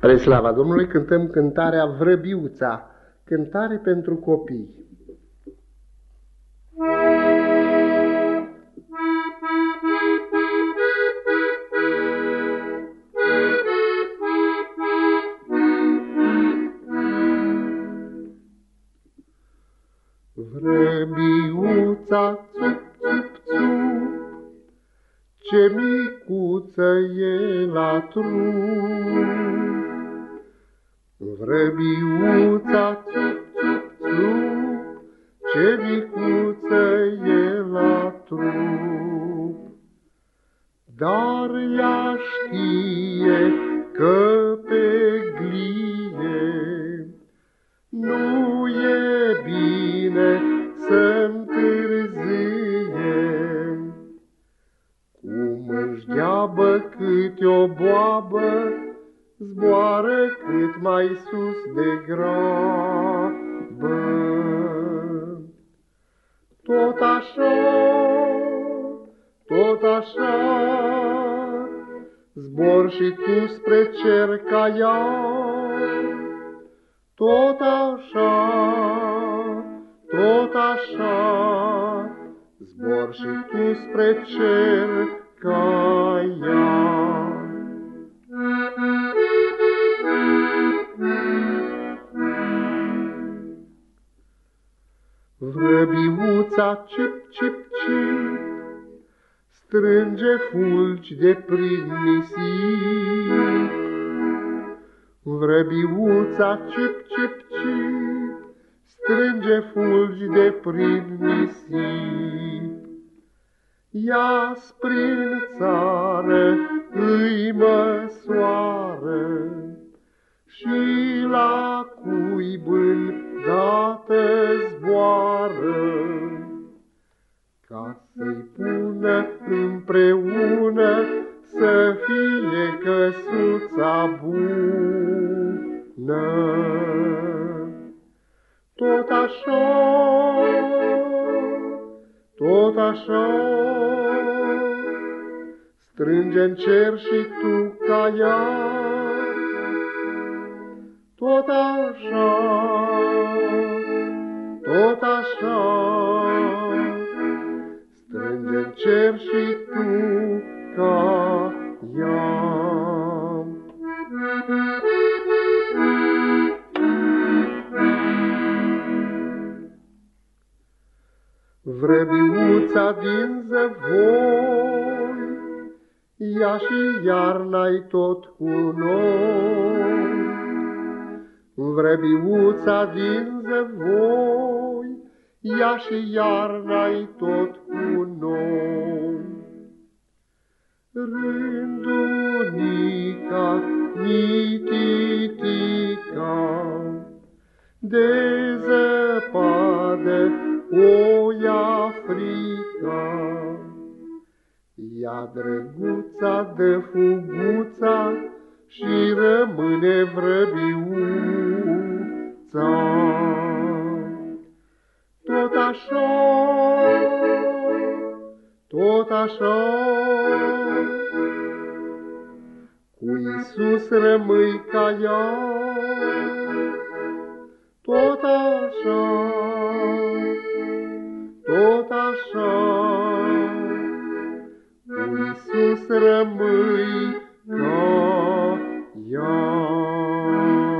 Spre slava Domnului cântăm cântarea Vrăbiuța, cântare pentru copii. Vrăbiuța, țup, țup, țup, ce micuță e la trup, Vrăbiuța, țup, țup, țup, ce micuță e la trup. Dar ea știe că pe glie nu e bine să întârzie. Cum își deabă câte o boabă, zboară cât mai sus de grabă. Tot așa, tot așa, zbor și tu spre cer ca ea. Tot așa, tot așa, zbor și tu spre cer ca ea. Vrăbiuța cip, cip, cip, strânge fulgi de prin nisip. Vrăbiuța cip, cip, cip, strânge fulgi de prin nisip. Ia prin țară îi măsoară și la cuibul dată zboară, ca să-i pună împreună să fie căsuța bună. Tot așa, tot așa, strânge în cer și tu ca ea, tot așa, Vrăbiuța din zăvoi, ea și iarna-i tot cu noi. Vrăbiuța din zăvoi, ea și iarna-i tot cu noi. Rândunica, mititica, de zăpadă o ia frica. Ia drăguța de fuguța și rămâne vrăbiuța. Tot așa, tot așa, cu Iisus rămâi ca ea, tot așa, tot așa. Cu Iisus rămâi ca ea.